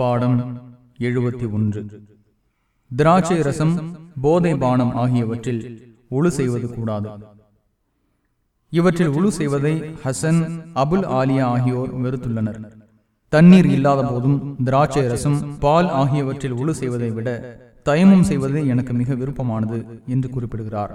பாடம் எழுபத்தி ஒன்று. திராட்சை ரசம் போதை பானம் ஆகியவற்றில் உழு செய்வது கூடாது. இவற்றில் உழு செய்வதை ஹசன் அபுல் ஆலியா ஆகியோர் வெறுத்துள்ளனர். தண்ணீர் இல்லாத போதும் திராட்சை ரசம் பால் ஆகியவற்றில் உழு செய்வதை விட தயமம் செய்வது எனக்கு மிக விருப்பமானது என்று குறிப்பிடுகிறார்.